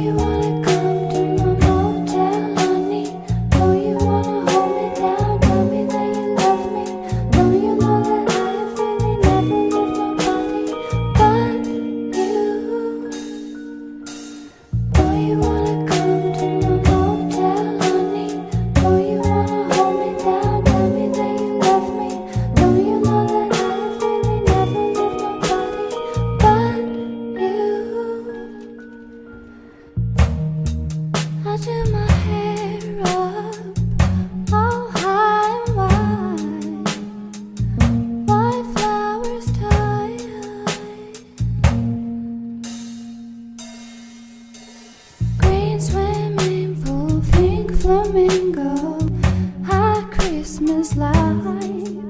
you swimming pool, pink flamingo, Christmas lights.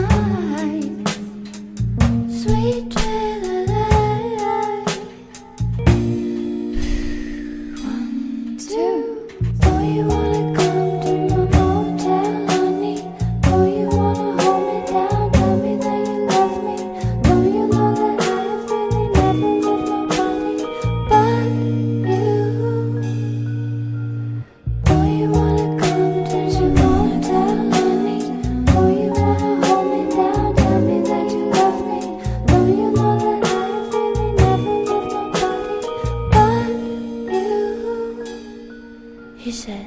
He said,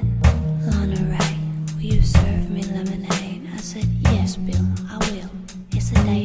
Lana Ray, will you serve me lemonade? I said, Yes, Bill, I will. It's the day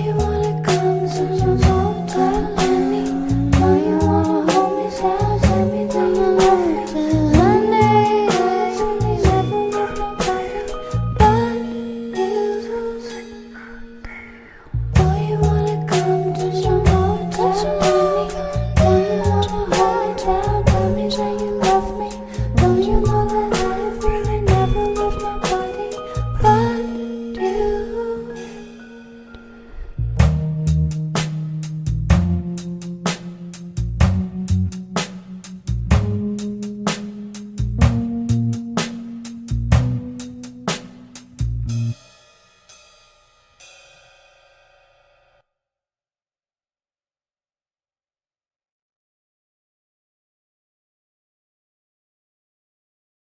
You want